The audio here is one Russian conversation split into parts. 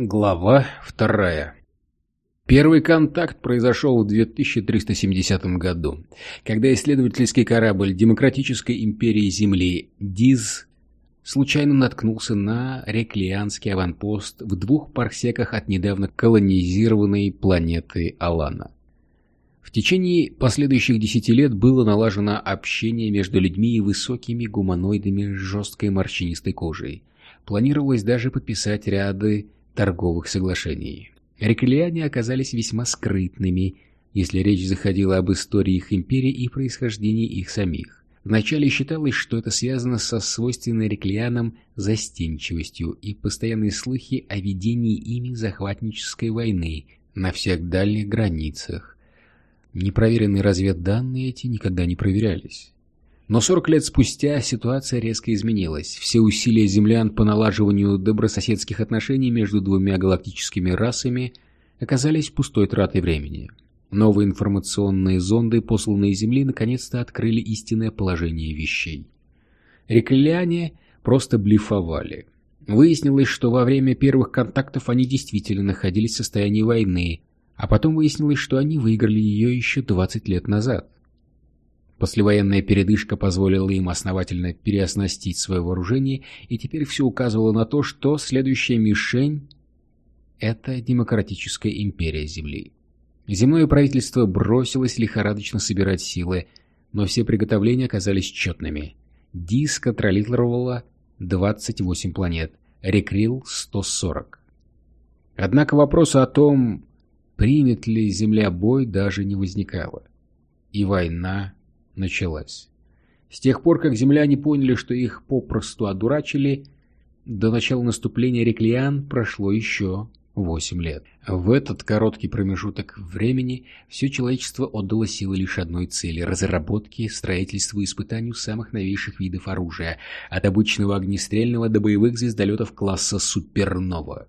Глава вторая. Первый контакт произошел в 2370 году, когда исследовательский корабль Демократической империи Земли ДИЗ случайно наткнулся на реклианский аванпост в двух парсеках от недавно колонизированной планеты Алана. В течение последующих десяти лет было налажено общение между людьми и высокими гуманоидами с жесткой морщинистой кожей. Планировалось даже подписать ряды торговых соглашений. Реклиане оказались весьма скрытными, если речь заходила об истории их империи и происхождении их самих. Вначале считалось, что это связано со свойственной реклианам застенчивостью и постоянные слухи о ведении ими захватнической войны на всех дальних границах. Непроверенные разведданные эти никогда не проверялись. Но 40 лет спустя ситуация резко изменилась. Все усилия землян по налаживанию добрососедских отношений между двумя галактическими расами оказались пустой тратой времени. Новые информационные зонды, посланные Земли, наконец-то открыли истинное положение вещей. Реклиане просто блефовали. Выяснилось, что во время первых контактов они действительно находились в состоянии войны, а потом выяснилось, что они выиграли ее еще 20 лет назад. Послевоенная передышка позволила им основательно переоснастить свое вооружение, и теперь все указывало на то, что следующая мишень — это демократическая империя Земли. Земное правительство бросилось лихорадочно собирать силы, но все приготовления оказались четными. ДИС контролировала 28 планет, Рекрил — 140. Однако вопроса о том, примет ли Земля бой, даже не возникало. И война началась. С тех пор, как земляне поняли, что их попросту одурачили, до начала наступления Реклиан прошло еще восемь лет. В этот короткий промежуток времени все человечество отдало силы лишь одной цели – разработке, строительству и испытанию самых новейших видов оружия, от обычного огнестрельного до боевых звездолетов класса «Супернова».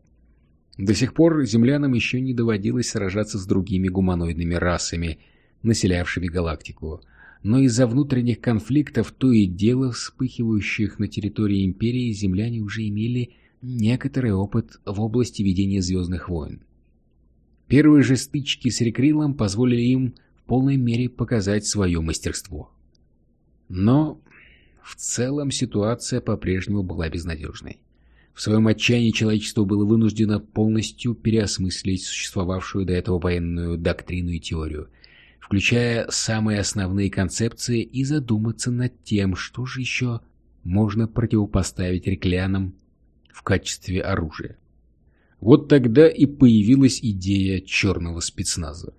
До сих пор землянам еще не доводилось сражаться с другими гуманоидными расами, населявшими галактику – но из-за внутренних конфликтов, то и дело вспыхивающих на территории Империи, земляне уже имели некоторый опыт в области ведения звездных войн. Первые же стычки с Рекрилом позволили им в полной мере показать свое мастерство. Но в целом ситуация по-прежнему была безнадежной. В своем отчаянии человечество было вынуждено полностью переосмыслить существовавшую до этого военную доктрину и теорию – включая самые основные концепции, и задуматься над тем, что же еще можно противопоставить реклянам в качестве оружия. Вот тогда и появилась идея черного спецназа.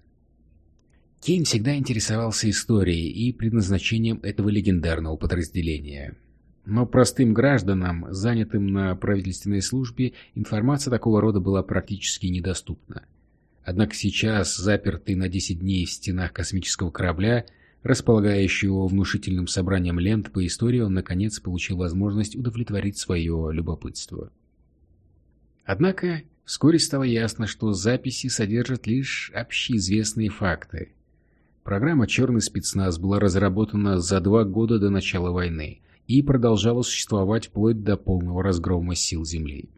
Кейн всегда интересовался историей и предназначением этого легендарного подразделения. Но простым гражданам, занятым на правительственной службе, информация такого рода была практически недоступна. Однако сейчас, запертый на 10 дней в стенах космического корабля, располагающего внушительным собранием лент по истории, он наконец получил возможность удовлетворить свое любопытство. Однако вскоре стало ясно, что записи содержат лишь общеизвестные факты. Программа «Черный спецназ» была разработана за два года до начала войны и продолжала существовать вплоть до полного разгрома сил Земли.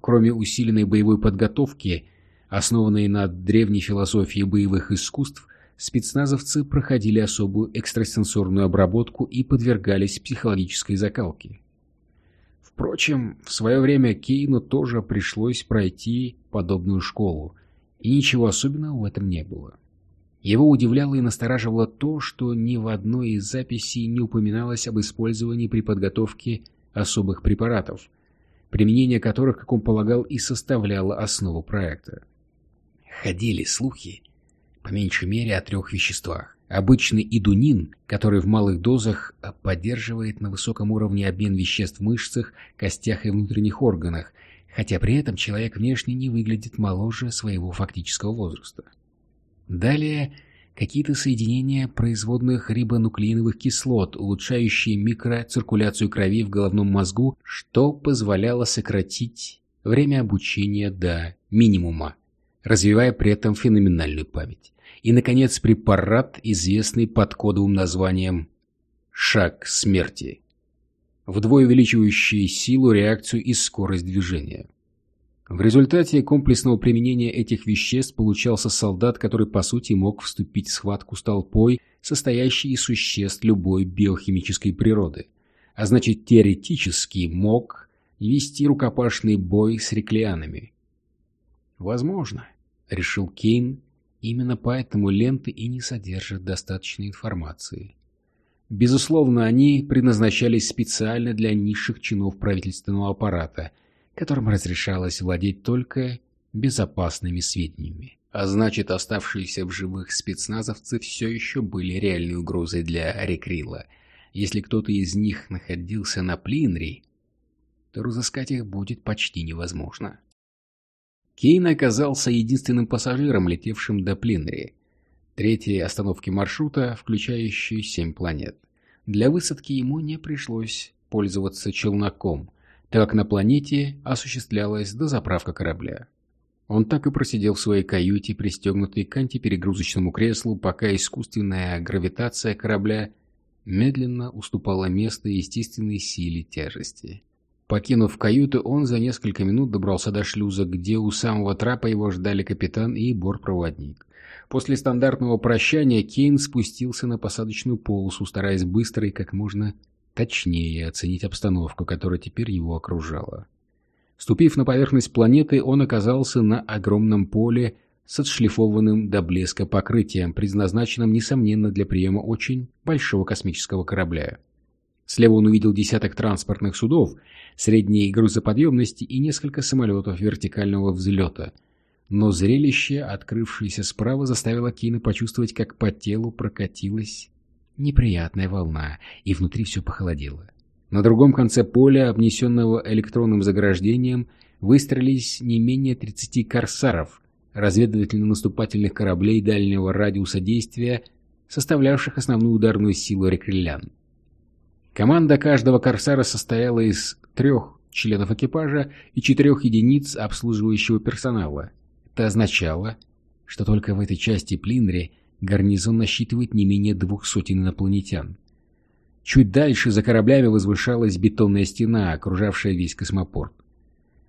Кроме усиленной боевой подготовки – Основанные на древней философии боевых искусств, спецназовцы проходили особую экстрасенсорную обработку и подвергались психологической закалке. Впрочем, в свое время Кейну тоже пришлось пройти подобную школу, и ничего особенного в этом не было. Его удивляло и настораживало то, что ни в одной из записей не упоминалось об использовании при подготовке особых препаратов, применение которых, как он полагал, и составляло основу проекта. Ходили слухи, по меньшей мере, о трех веществах. Обычный идунин, который в малых дозах поддерживает на высоком уровне обмен веществ в мышцах, костях и внутренних органах, хотя при этом человек внешне не выглядит моложе своего фактического возраста. Далее какие-то соединения производных рибонуклеиновых кислот, улучшающие микроциркуляцию крови в головном мозгу, что позволяло сократить время обучения до минимума развивая при этом феноменальную память. И, наконец, препарат, известный под кодовым названием «Шаг смерти», вдвое увеличивающий силу, реакцию и скорость движения. В результате комплексного применения этих веществ получался солдат, который по сути мог вступить в схватку с толпой, состоящей из существ любой биохимической природы, а значит теоретически мог вести рукопашный бой с реклианами. Возможно, решил Кейн, именно поэтому ленты и не содержат достаточной информации. Безусловно, они предназначались специально для низших чинов правительственного аппарата – которым разрешалось владеть только безопасными сведениями. А значит, оставшиеся в живых спецназовцы все еще были реальной угрозой для Рекрила. Если кто-то из них находился на Плинри, то разыскать их будет почти невозможно. Кейн оказался единственным пассажиром, летевшим до Плинри, третьей остановки маршрута, включающей семь планет. Для высадки ему не пришлось пользоваться челноком, так как на планете осуществлялась дозаправка корабля. Он так и просидел в своей каюте, пристегнутый к антиперегрузочному креслу, пока искусственная гравитация корабля медленно уступала место естественной силе тяжести. Покинув каюту, он за несколько минут добрался до шлюза, где у самого трапа его ждали капитан и бортпроводник. После стандартного прощания Кейн спустился на посадочную полосу, стараясь быстро и как можно точнее оценить обстановку, которая теперь его окружала. Ступив на поверхность планеты, он оказался на огромном поле с отшлифованным до блеска покрытием, предназначенным, несомненно, для приема очень большого космического корабля. Слева он увидел десяток транспортных судов средней грузоподъемности и несколько самолетов вертикального взлета. Но зрелище, открывшееся справа, заставило Кейна почувствовать, как по телу прокатилась неприятная волна, и внутри все похолодело. На другом конце поля, обнесенного электронным заграждением, выстроились не менее 30 корсаров, разведывательно-наступательных кораблей дальнего радиуса действия, составлявших основную ударную силу рекриллян. Команда каждого корсара состояла из трех членов экипажа и четырех единиц обслуживающего персонала. Это означало, что только в этой части Плинри Гарнизон насчитывает не менее двух сотен инопланетян. Чуть дальше за кораблями возвышалась бетонная стена, окружавшая весь космопорт.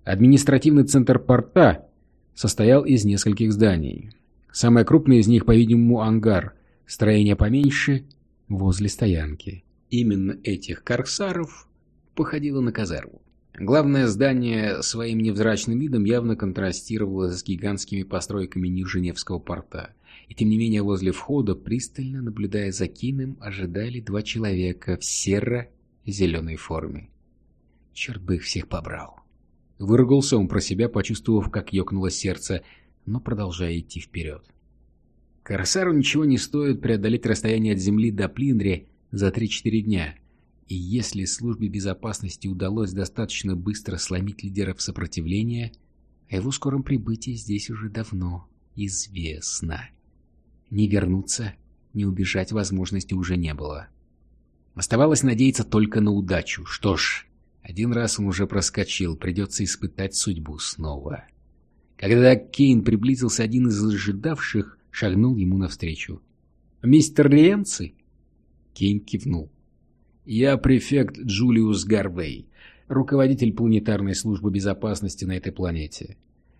Административный центр порта состоял из нескольких зданий. Самое крупное из них, по-видимому, ангар, строение поменьше, возле стоянки. Именно этих корсаров походило на казарму. Главное здание своим невзрачным видом явно контрастировало с гигантскими постройками Нижневского порта. И тем не менее возле входа, пристально наблюдая за Кином, ожидали два человека в серо-зеленой форме. Черт бы их всех побрал. Выругался он про себя, почувствовав, как ёкнуло сердце, но продолжая идти вперед. Корсару ничего не стоит преодолеть расстояние от Земли до Плинри за 3-4 дня. И если службе безопасности удалось достаточно быстро сломить лидеров сопротивления, о его скором прибытии здесь уже давно известно. Ни вернуться, ни убежать возможности уже не было. Оставалось надеяться только на удачу. Что ж, один раз он уже проскочил, придется испытать судьбу снова. Когда Кейн приблизился, один из ожидавших шагнул ему навстречу. «Мистер Риенци?» Кейн кивнул. «Я префект Джулиус Гарвей, руководитель планетарной службы безопасности на этой планете.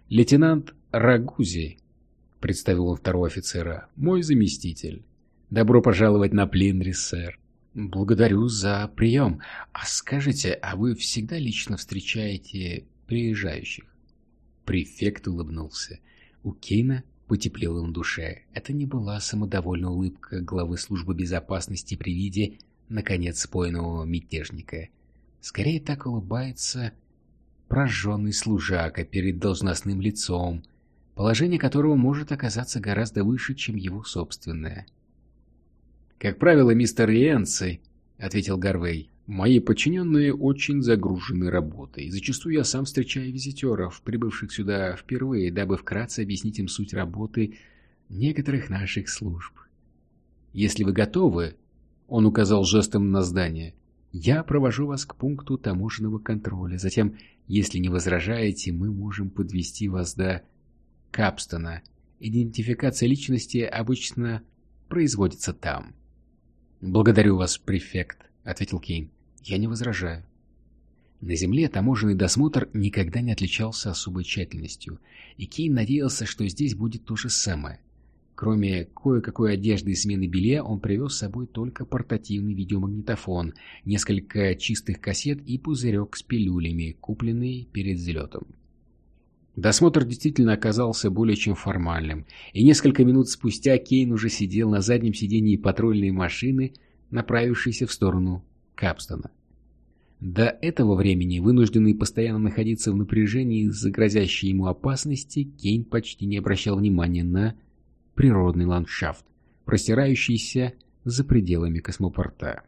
Лейтенант Рагузи — представил он второго офицера. «Мой заместитель. Добро пожаловать на Плинрис, сэр». «Благодарю за прием. А скажите, а вы всегда лично встречаете приезжающих?» Префект улыбнулся. У Кейна потеплело на душе. Это не была самодовольная улыбка главы службы безопасности при виде, наконец, спойного мятежника. Скорее так улыбается прожженный служака перед должностным лицом, положение которого может оказаться гораздо выше, чем его собственное. «Как правило, мистер Риенци», — ответил Гарвей, — «мои подчиненные очень загружены работой. Зачастую я сам встречаю визитеров, прибывших сюда впервые, дабы вкратце объяснить им суть работы некоторых наших служб. Если вы готовы, — он указал жестом на здание, — я провожу вас к пункту таможенного контроля. Затем, если не возражаете, мы можем подвести вас до Капстона. Идентификация личности обычно производится там. «Благодарю вас, префект», — ответил Кейн. «Я не возражаю». На Земле таможенный досмотр никогда не отличался особой тщательностью, и Кейн надеялся, что здесь будет то же самое. Кроме кое-какой одежды и смены белья, он привез с собой только портативный видеомагнитофон, несколько чистых кассет и пузырек с пилюлями, купленный перед взлетом. Досмотр действительно оказался более чем формальным, и несколько минут спустя Кейн уже сидел на заднем сидении патрульной машины, направившейся в сторону Капстона. До этого времени, вынужденный постоянно находиться в напряжении из-за грозящей ему опасности, Кейн почти не обращал внимания на природный ландшафт, простирающийся за пределами космопорта.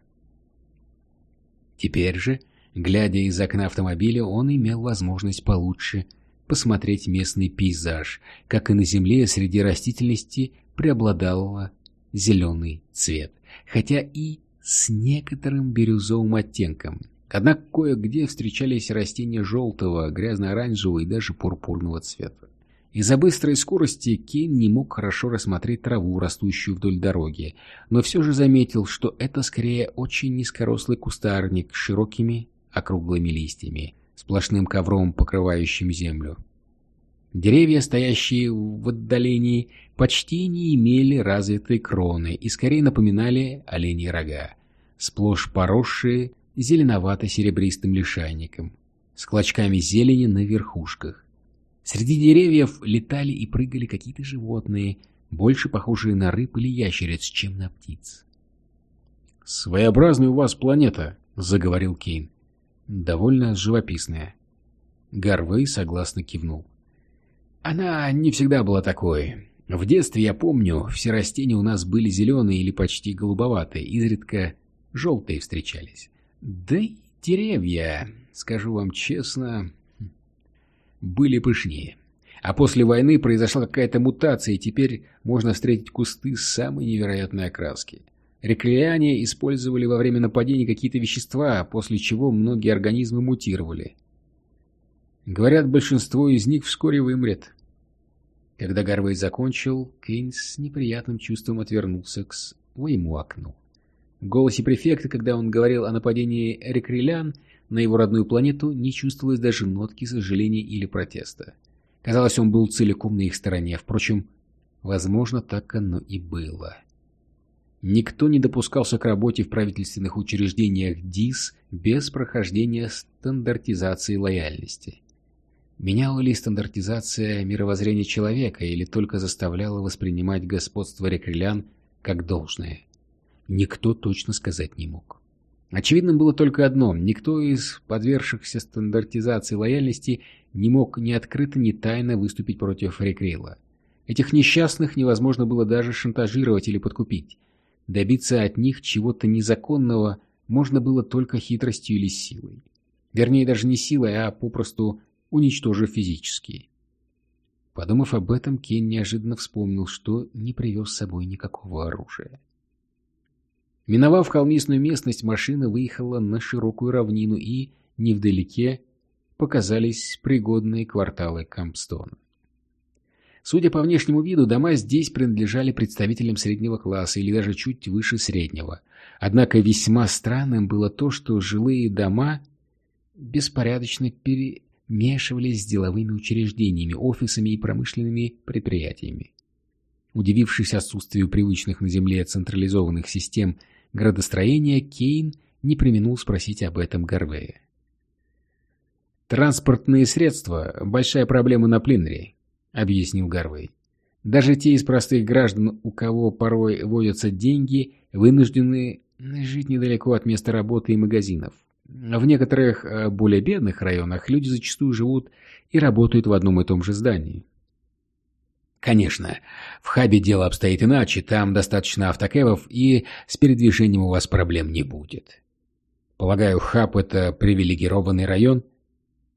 Теперь же, глядя из окна автомобиля, он имел возможность получше посмотреть местный пейзаж, как и на земле среди растительности преобладал зеленый цвет, хотя и с некоторым бирюзовым оттенком. Однако кое-где встречались растения желтого, грязно-оранжевого и даже пурпурного цвета. Из-за быстрой скорости Кейн не мог хорошо рассмотреть траву, растущую вдоль дороги, но все же заметил, что это скорее очень низкорослый кустарник с широкими округлыми листьями, сплошным ковром, покрывающим землю. Деревья, стоящие в отдалении, почти не имели развитой кроны и скорее напоминали оленьи рога, сплошь поросшие зеленовато-серебристым лишайником, с клочками зелени на верхушках. Среди деревьев летали и прыгали какие-то животные, больше похожие на рыб или ящериц, чем на птиц. «Своеобразная у вас планета», — заговорил Кейн. «Довольно живописная». Гарвей согласно кивнул. «Она не всегда была такой. В детстве, я помню, все растения у нас были зеленые или почти голубоватые, изредка желтые встречались. Да и деревья, скажу вам честно, были пышнее. А после войны произошла какая-то мутация, и теперь можно встретить кусты самой невероятной окраски. Реклеяне использовали во время нападений какие-то вещества, после чего многие организмы мутировали. Говорят, большинство из них вскоре вымрет. Когда Гарвей закончил, Кейн с неприятным чувством отвернулся к своему окну. В голосе префекта, когда он говорил о нападении рекрелян, на его родную планету не чувствовалось даже нотки сожаления или протеста. Казалось, он был целиком на их стороне. Впрочем, возможно, так оно и было. Никто не допускался к работе в правительственных учреждениях ДИС без прохождения стандартизации лояльности. Меняла ли стандартизация мировоззрение человека или только заставляла воспринимать господство рекрелян как должное? Никто точно сказать не мог. Очевидным было только одно – никто из подвергшихся стандартизации лояльности не мог ни открыто, ни тайно выступить против Рекрейла. Этих несчастных невозможно было даже шантажировать или подкупить. Добиться от них чего-то незаконного можно было только хитростью или силой. Вернее, даже не силой, а попросту уничтожив физически. Подумав об этом, Кен неожиданно вспомнил, что не привез с собой никакого оружия. Миновав холмистую местность, машина выехала на широкую равнину и, невдалеке, показались пригодные кварталы Кампстона. Судя по внешнему виду, дома здесь принадлежали представителям среднего класса или даже чуть выше среднего. Однако весьма странным было то, что жилые дома беспорядочно перемешивались с деловыми учреждениями, офисами и промышленными предприятиями. Удивившись отсутствию привычных на Земле централизованных систем градостроения, Кейн не применул спросить об этом Гарвея. «Транспортные средства – большая проблема на Плинре», – объяснил Гарвей. «Даже те из простых граждан, у кого порой водятся деньги, вынуждены жить недалеко от места работы и магазинов. В некоторых э, более бедных районах люди зачастую живут и работают в одном и том же здании. Конечно, в хабе дело обстоит иначе, там достаточно автокэбов, и с передвижением у вас проблем не будет. Полагаю, хаб — это привилегированный район?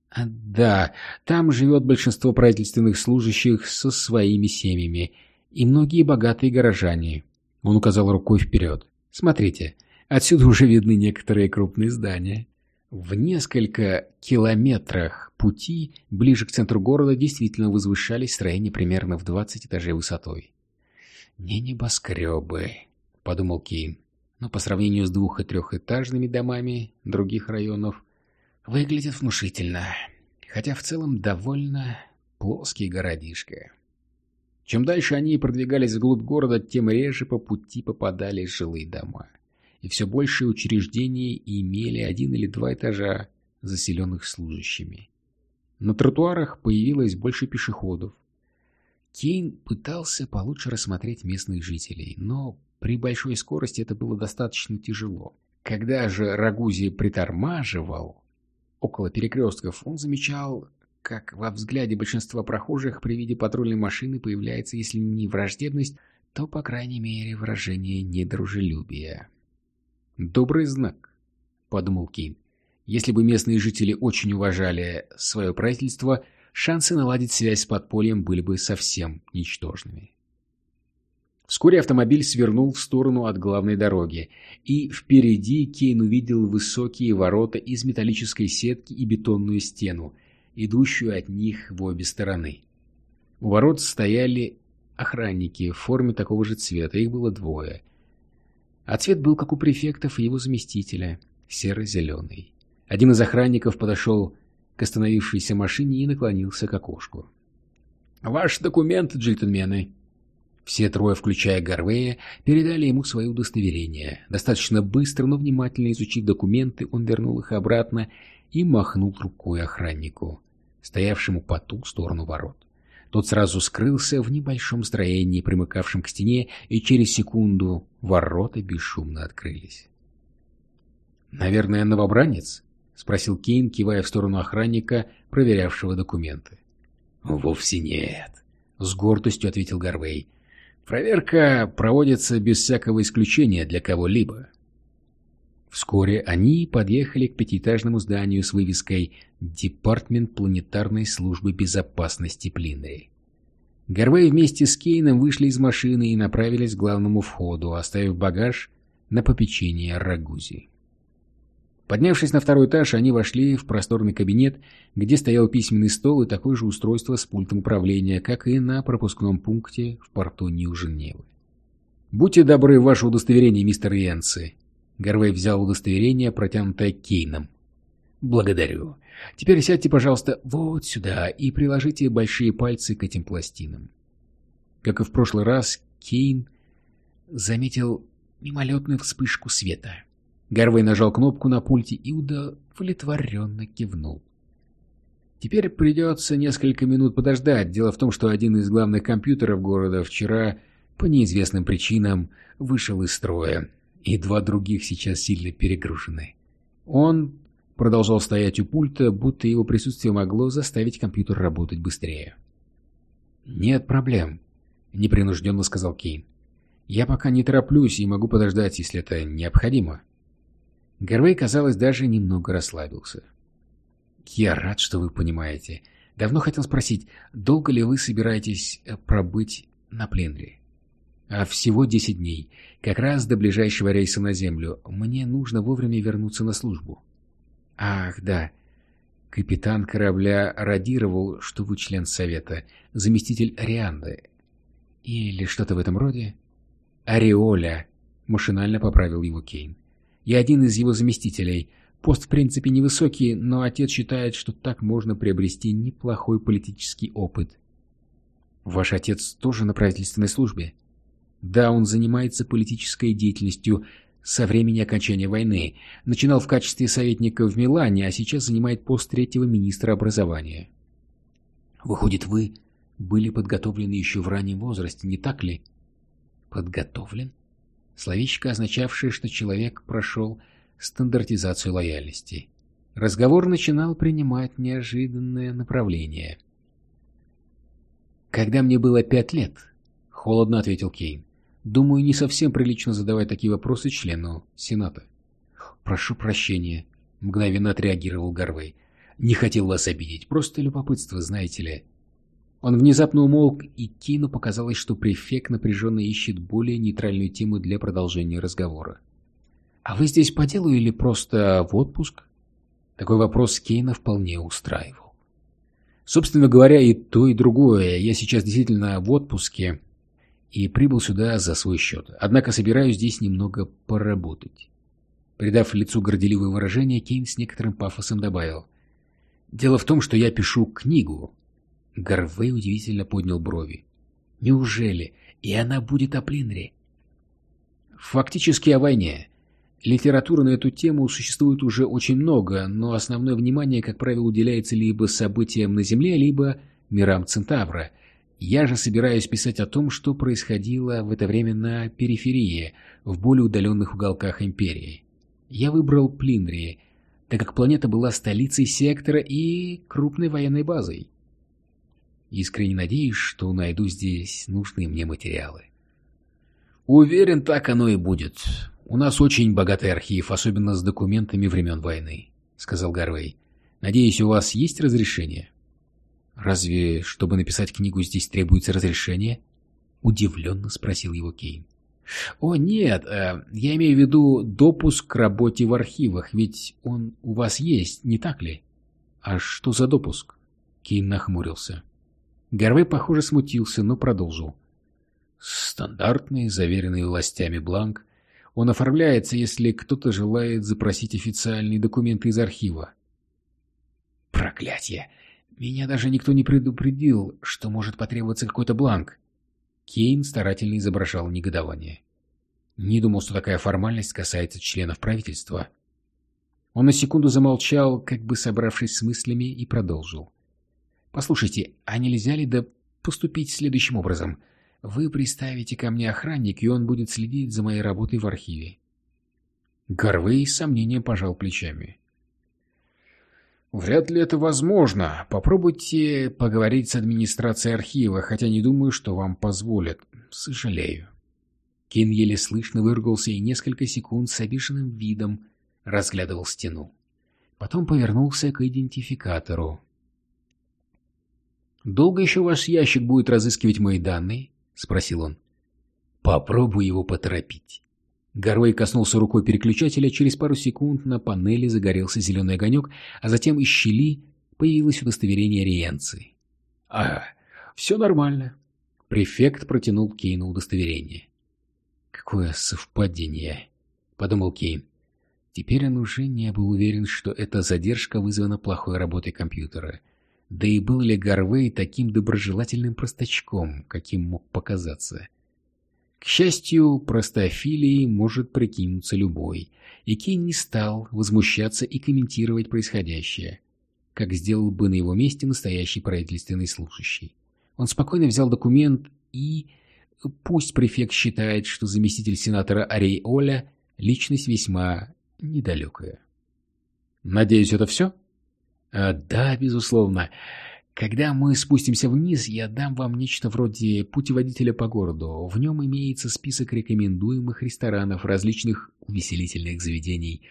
А, да, там живет большинство правительственных служащих со своими семьями, и многие богатые горожане. Он указал рукой вперед. Смотрите, отсюда уже видны некоторые крупные здания. В несколько километрах пути ближе к центру города действительно возвышались строения примерно в 20 этажей высотой. «Не небоскребы», — подумал Кейн, но по сравнению с двух- и трехэтажными домами других районов, Выглядит внушительно, хотя в целом довольно плоский городишко. Чем дальше они продвигались вглубь города, тем реже по пути попадались жилые дома. И все большие учреждения имели один или два этажа, заселенных служащими. На тротуарах появилось больше пешеходов. Кейн пытался получше рассмотреть местных жителей, но при большой скорости это было достаточно тяжело. Когда же Рагузи притормаживал около перекрестков, он замечал как во взгляде большинства прохожих при виде патрульной машины появляется, если не враждебность, то, по крайней мере, выражение недружелюбия. «Добрый знак», — подумал Кейн. «Если бы местные жители очень уважали свое правительство, шансы наладить связь с подпольем были бы совсем ничтожными». Вскоре автомобиль свернул в сторону от главной дороги, и впереди Кейн увидел высокие ворота из металлической сетки и бетонную стену, идущую от них в обе стороны. У ворот стояли охранники в форме такого же цвета, их было двое. А цвет был как у префектов и его заместителя, серо-зеленый. Один из охранников подошел к остановившейся машине и наклонился к окошку. «Ваш документ, джентльмены!» Все трое, включая Гарвея, передали ему свои удостоверения. Достаточно быстро, но внимательно изучив документы, он вернул их обратно и махнул рукой охраннику стоявшему по ту сторону ворот. Тот сразу скрылся в небольшом строении, примыкавшем к стене, и через секунду ворота бесшумно открылись. «Наверное, новобранец?» — спросил Кейн, кивая в сторону охранника, проверявшего документы. «Вовсе нет», — с гордостью ответил Гарвей. «Проверка проводится без всякого исключения для кого-либо. Вскоре они подъехали к пятиэтажному зданию с вывеской «Департмент планетарной службы безопасности Плинери». Гарвей вместе с Кейном вышли из машины и направились к главному входу, оставив багаж на попечение Рагузи. Поднявшись на второй этаж, они вошли в просторный кабинет, где стоял письменный стол и такое же устройство с пультом управления, как и на пропускном пункте в порту Нью-Женевы. «Будьте добры, ваше удостоверение, мистер Янци», Гарвей взял удостоверение, протянутое Кейном. «Благодарю. Теперь сядьте, пожалуйста, вот сюда и приложите большие пальцы к этим пластинам». Как и в прошлый раз, Кейн заметил мимолетную вспышку света. Гарвей нажал кнопку на пульте и удовлетворенно кивнул. Теперь придется несколько минут подождать. Дело в том, что один из главных компьютеров города вчера по неизвестным причинам вышел из строя и два других сейчас сильно перегружены. Он продолжал стоять у пульта, будто его присутствие могло заставить компьютер работать быстрее. «Нет проблем», — непринужденно сказал Кейн. «Я пока не тороплюсь и могу подождать, если это необходимо». Гарвей, казалось, даже немного расслабился. «Я рад, что вы понимаете. Давно хотел спросить, долго ли вы собираетесь э, пробыть на Пленре?» А всего 10 дней. Как раз до ближайшего рейса на Землю. Мне нужно вовремя вернуться на службу. Ах, да. Капитан корабля радировал, что вы член Совета, заместитель Рианды. Или что-то в этом роде? Ореоля. Машинально поправил его Кейн. Я один из его заместителей. Пост в принципе невысокий, но отец считает, что так можно приобрести неплохой политический опыт. Ваш отец тоже на правительственной службе? Да, он занимается политической деятельностью со времени окончания войны. Начинал в качестве советника в Милане, а сейчас занимает пост третьего министра образования. Выходит, вы были подготовлены еще в раннем возрасте, не так ли? Подготовлен? Словечко, означавшее, что человек прошел стандартизацию лояльности. Разговор начинал принимать неожиданное направление. «Когда мне было пять лет», — холодно ответил Кейн, Думаю, не совсем прилично задавать такие вопросы члену Сената. «Прошу прощения», — мгновенно отреагировал Гарвей. «Не хотел вас обидеть, просто любопытство, знаете ли». Он внезапно умолк, и Кину показалось, что префект напряженно ищет более нейтральную тему для продолжения разговора. «А вы здесь по делу или просто в отпуск?» Такой вопрос Кейна вполне устраивал. Собственно говоря, и то, и другое. Я сейчас действительно в отпуске, и прибыл сюда за свой счет. Однако собираюсь здесь немного поработать. Придав лицу горделивое выражение, Кейн с некоторым пафосом добавил. «Дело в том, что я пишу книгу». Гарвей удивительно поднял брови. «Неужели? И она будет о Плинре?» «Фактически о войне. Литературы на эту тему существует уже очень много, но основное внимание, как правило, уделяется либо событиям на Земле, либо мирам Центавра. Я же собираюсь писать о том, что происходило в это время на периферии, в более удаленных уголках Империи. Я выбрал Плинри, так как планета была столицей сектора и крупной военной базой. Искренне надеюсь, что найду здесь нужные мне материалы. Уверен, так оно и будет. «У нас очень богатый архив, особенно с документами времен войны», — сказал Гарвей. «Надеюсь, у вас есть разрешение?» «Разве, чтобы написать книгу, здесь требуется разрешение?» — удивленно спросил его Кейн. «О, нет, э, я имею в виду допуск к работе в архивах, ведь он у вас есть, не так ли?» «А что за допуск?» Кейн нахмурился. Гарвей, похоже, смутился, но продолжил. «Стандартный, заверенный властями бланк, он оформляется, если кто-то желает запросить официальные документы из архива. Проклятье! Меня даже никто не предупредил, что может потребоваться какой-то бланк. Кейн старательно изображал негодование. Не думал, что такая формальность касается членов правительства. Он на секунду замолчал, как бы собравшись с мыслями, и продолжил. «Послушайте, а нельзя ли да поступить следующим образом?» Вы приставите ко мне охранник, и он будет следить за моей работой в архиве. Гарвей с сомнением пожал плечами. Вряд ли это возможно. Попробуйте поговорить с администрацией архива, хотя не думаю, что вам позволят. Сожалею. Кин еле слышно выругался и несколько секунд с обиженным видом разглядывал стену. Потом повернулся к идентификатору. «Долго еще ваш ящик будет разыскивать мои данные?» — спросил он. «Попробуй его поторопить». Гарвей коснулся рукой переключателя, через пару секунд на панели загорелся зеленый огонек, а затем из щели появилось удостоверение Риенции. «А, все нормально». Префект протянул Кейну удостоверение. «Какое совпадение», — подумал Кейн. Теперь он уже не был уверен, что эта задержка вызвана плохой работой компьютера — да и был ли Гарвей таким доброжелательным простачком, каким мог показаться? К счастью, простофилией может прикинуться любой, и Кейн не стал возмущаться и комментировать происходящее, как сделал бы на его месте настоящий правительственный служащий. Он спокойно взял документ и... Пусть префект считает, что заместитель сенатора Арей Оля — личность весьма недалекая. «Надеюсь, это все?» А, да, безусловно. Когда мы спустимся вниз, я дам вам нечто вроде путеводителя по городу. В нем имеется список рекомендуемых ресторанов, различных увеселительных заведений,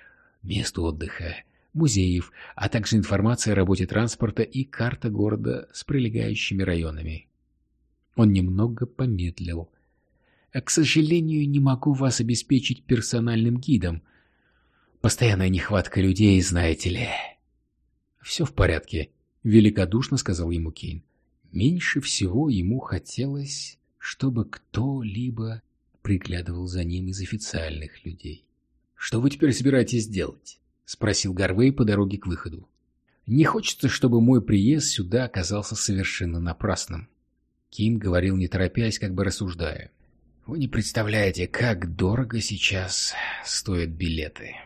мест отдыха, музеев, а также информация о работе транспорта и карта города с прилегающими районами. Он немного помедлил. А, «К сожалению, не могу вас обеспечить персональным гидом. Постоянная нехватка людей, знаете ли». «Все в порядке», — великодушно сказал ему Кейн. Меньше всего ему хотелось, чтобы кто-либо приглядывал за ним из официальных людей. «Что вы теперь собираетесь делать?» — спросил Гарвей по дороге к выходу. «Не хочется, чтобы мой приезд сюда оказался совершенно напрасным». Кин говорил не торопясь, как бы рассуждая. «Вы не представляете, как дорого сейчас стоят билеты».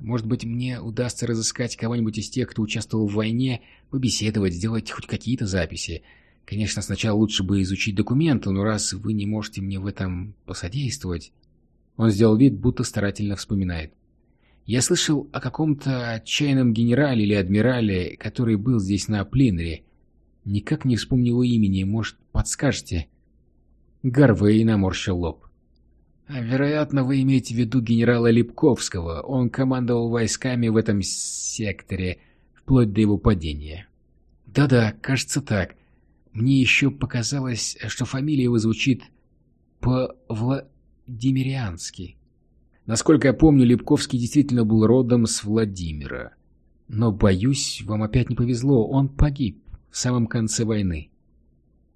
Может быть, мне удастся разыскать кого-нибудь из тех, кто участвовал в войне, побеседовать, сделать хоть какие-то записи. Конечно, сначала лучше бы изучить документы, но раз вы не можете мне в этом посодействовать... Он сделал вид, будто старательно вспоминает. Я слышал о каком-то отчаянном генерале или адмирале, который был здесь на Плинере. Никак не вспомню его имени, может, подскажете? Гарвей наморщил лоб. Вероятно, вы имеете в виду генерала Липковского. Он командовал войсками в этом секторе вплоть до его падения. Да-да, кажется так. Мне еще показалось, что фамилия его звучит по-владимириански. Насколько я помню, Липковский действительно был родом с Владимира. Но, боюсь, вам опять не повезло, он погиб в самом конце войны.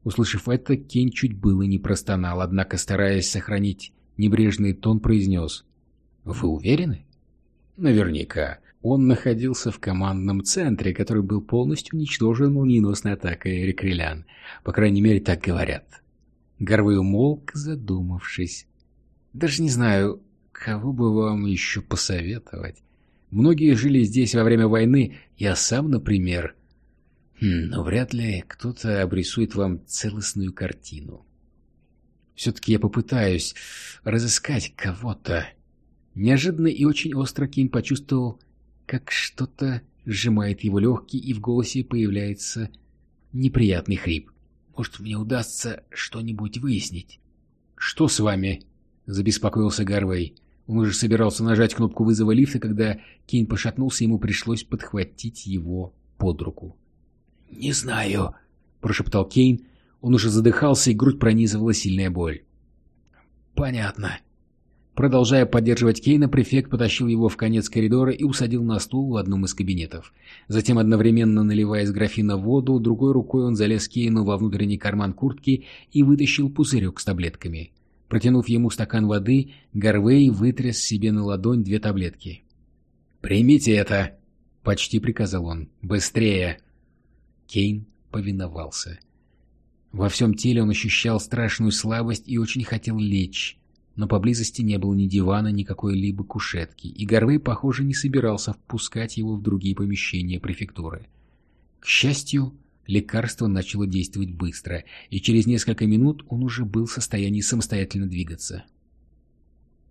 Услышав это, Кен чуть было не простонал, однако, стараясь сохранить Небрежный тон произнес. «Вы уверены?» Наверняка. Он находился в командном центре, который был полностью уничтожен молниеносной атакой Рекрелян. По крайней мере, так говорят. Гарвей умолк, задумавшись. Даже не знаю, кого бы вам еще посоветовать. Многие жили здесь во время войны, я сам, например. Хм, но вряд ли кто-то обрисует вам целостную картину. Все-таки я попытаюсь разыскать кого-то. Неожиданно и очень остро Кейн почувствовал, как что-то сжимает его легкие, и в голосе появляется неприятный хрип. «Может, мне удастся что-нибудь выяснить?» «Что с вами?» — забеспокоился Гарвей. Он уже собирался нажать кнопку вызова лифта, когда Кейн пошатнулся, ему пришлось подхватить его под руку. «Не знаю», — прошептал Кейн. Он уже задыхался, и грудь пронизывала сильная боль. «Понятно», Продолжая поддерживать Кейна, префект потащил его в конец коридора и усадил на стул в одном из кабинетов. Затем, одновременно наливая из графина воду, другой рукой он залез Кейну во внутренний карман куртки и вытащил пузырек с таблетками. Протянув ему стакан воды, Гарвей вытряс себе на ладонь две таблетки. «Примите это!» — почти приказал он. «Быстрее!» Кейн повиновался. Во всем теле он ощущал страшную слабость и очень хотел лечь но поблизости не было ни дивана, ни какой-либо кушетки, и Горвей, похоже, не собирался впускать его в другие помещения префектуры. К счастью, лекарство начало действовать быстро, и через несколько минут он уже был в состоянии самостоятельно двигаться.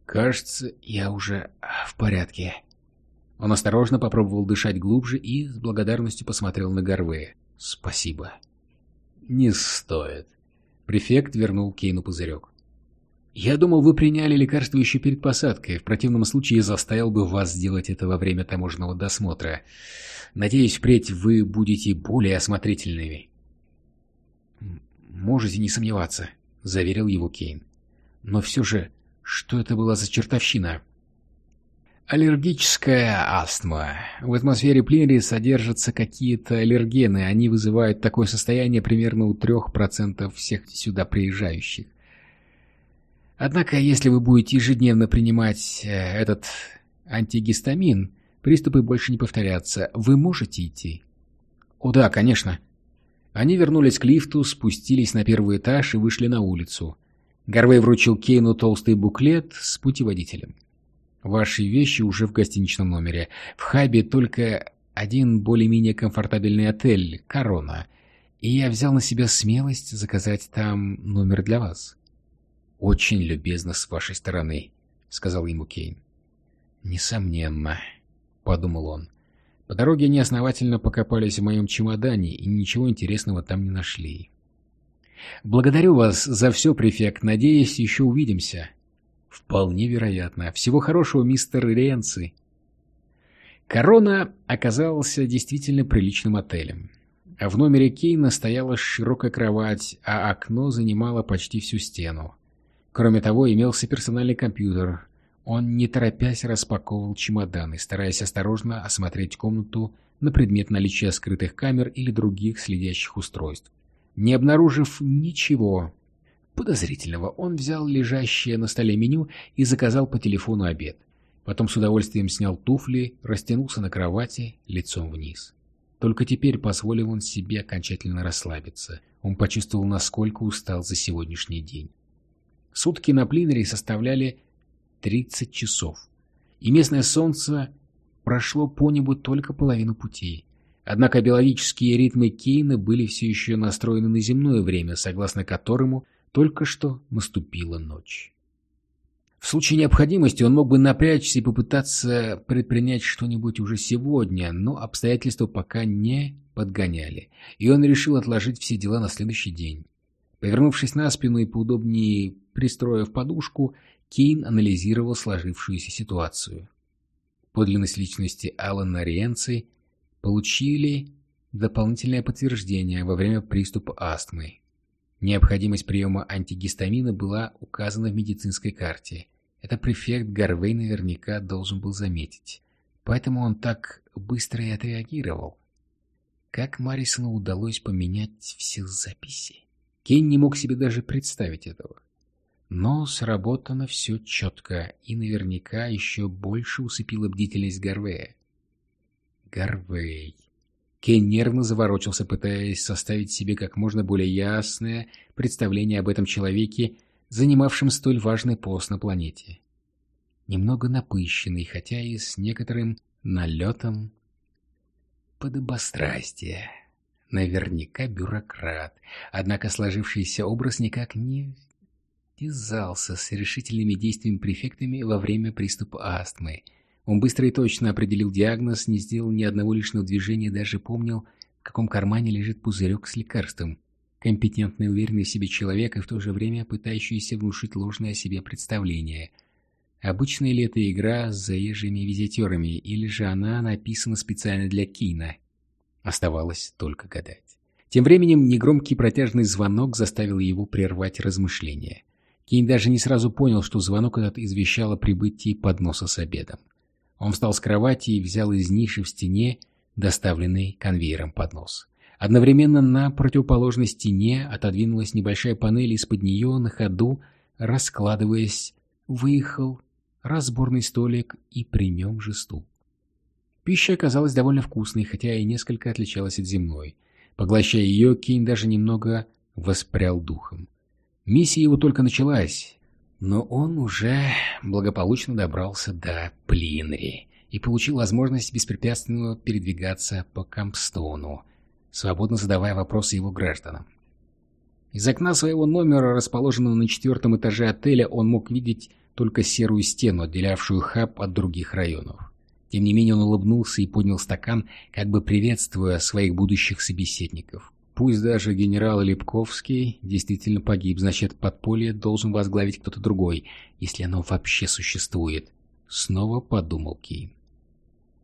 «Кажется, я уже в порядке». Он осторожно попробовал дышать глубже и с благодарностью посмотрел на Горвея. «Спасибо». «Не стоит». Префект вернул Кейну пузырек. «Я думал, вы приняли лекарство еще перед посадкой. В противном случае заставил бы вас сделать это во время таможенного досмотра. Надеюсь, впредь вы будете более осмотрительными». «Можете не сомневаться», — заверил его Кейн. «Но все же, что это была за чертовщина?» Аллергическая астма. В атмосфере Плинри содержатся какие-то аллергены. Они вызывают такое состояние примерно у 3% всех сюда приезжающих. Однако, если вы будете ежедневно принимать э, этот антигистамин, приступы больше не повторятся. Вы можете идти? О да, конечно. Они вернулись к лифту, спустились на первый этаж и вышли на улицу. Гарвей вручил Кейну толстый буклет с путеводителем. Ваши вещи уже в гостиничном номере. В Хабе только один более-менее комфортабельный отель «Корона», и я взял на себя смелость заказать там номер для вас. «Очень любезно с вашей стороны», — сказал ему Кейн. «Несомненно», — подумал он. По дороге они основательно покопались в моем чемодане и ничего интересного там не нашли. «Благодарю вас за все, префект. Надеюсь, еще увидимся». «Вполне вероятно. Всего хорошего, мистер Ренци». Корона оказался действительно приличным отелем. В номере Кейна стояла широкая кровать, а окно занимало почти всю стену. Кроме того, имелся персональный компьютер. Он, не торопясь, распаковывал чемоданы, стараясь осторожно осмотреть комнату на предмет наличия скрытых камер или других следящих устройств. Не обнаружив ничего подозрительного, он взял лежащее на столе меню и заказал по телефону обед. Потом с удовольствием снял туфли, растянулся на кровати лицом вниз. Только теперь позволил он себе окончательно расслабиться. Он почувствовал, насколько устал за сегодняшний день. Сутки на Плинере составляли 30 часов, и местное солнце прошло по небу только половину пути. Однако биологические ритмы Кейна были все еще настроены на земное время, согласно которому только что наступила ночь. В случае необходимости он мог бы напрячься и попытаться предпринять что-нибудь уже сегодня, но обстоятельства пока не подгоняли, и он решил отложить все дела на следующий день. Повернувшись на спину и поудобнее пристроив подушку, Кейн анализировал сложившуюся ситуацию. Подлинность личности Алана Риенци получили дополнительное подтверждение во время приступа астмы. Необходимость приема антигистамина была указана в медицинской карте. Это префект Гарвей наверняка должен был заметить. Поэтому он так быстро и отреагировал. Как Марисону удалось поменять все записи? Кейн не мог себе даже представить этого. Но сработано все четко и наверняка еще больше усыпило бдительность Гарвея. Гарвей. Кен нервно заворочился, пытаясь составить себе как можно более ясное представление об этом человеке, занимавшем столь важный пост на планете. Немного напыщенный, хотя и с некоторым налетом подобострастия. Наверняка бюрократ, однако сложившийся образ никак не вязался с решительными действиями префектами во время приступа астмы — он быстро и точно определил диагноз, не сделал ни одного лишнего движения, даже помнил, в каком кармане лежит пузырек с лекарством. Компетентный, уверенный в себе человек и в то же время пытающийся внушить ложное о себе представление. Обычная ли это игра с заезжими визитерами, или же она написана специально для Кина? Оставалось только гадать. Тем временем негромкий протяжный звонок заставил его прервать размышления. Кейн даже не сразу понял, что звонок этот извещал о прибытии подноса с обедом. Он встал с кровати и взял из ниши в стене доставленный конвейером поднос. Одновременно на противоположной стене отодвинулась небольшая панель, из-под нее на ходу, раскладываясь, выехал разборный столик и при нем же стул. Пища оказалась довольно вкусной, хотя и несколько отличалась от земной. Поглощая ее, Кейн даже немного воспрял духом. Миссия его только началась, но он уже благополучно добрался до Плинри и получил возможность беспрепятственно передвигаться по Кампстоуну, свободно задавая вопросы его гражданам. Из окна своего номера, расположенного на четвертом этаже отеля, он мог видеть только серую стену, отделявшую хаб от других районов. Тем не менее он улыбнулся и поднял стакан, как бы приветствуя своих будущих собеседников. Пусть даже генерал Липковский действительно погиб, значит, подполье должен возглавить кто-то другой, если оно вообще существует. Снова подумал Кейн.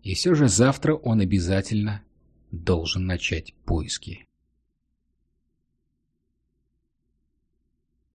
И все же завтра он обязательно должен начать поиски.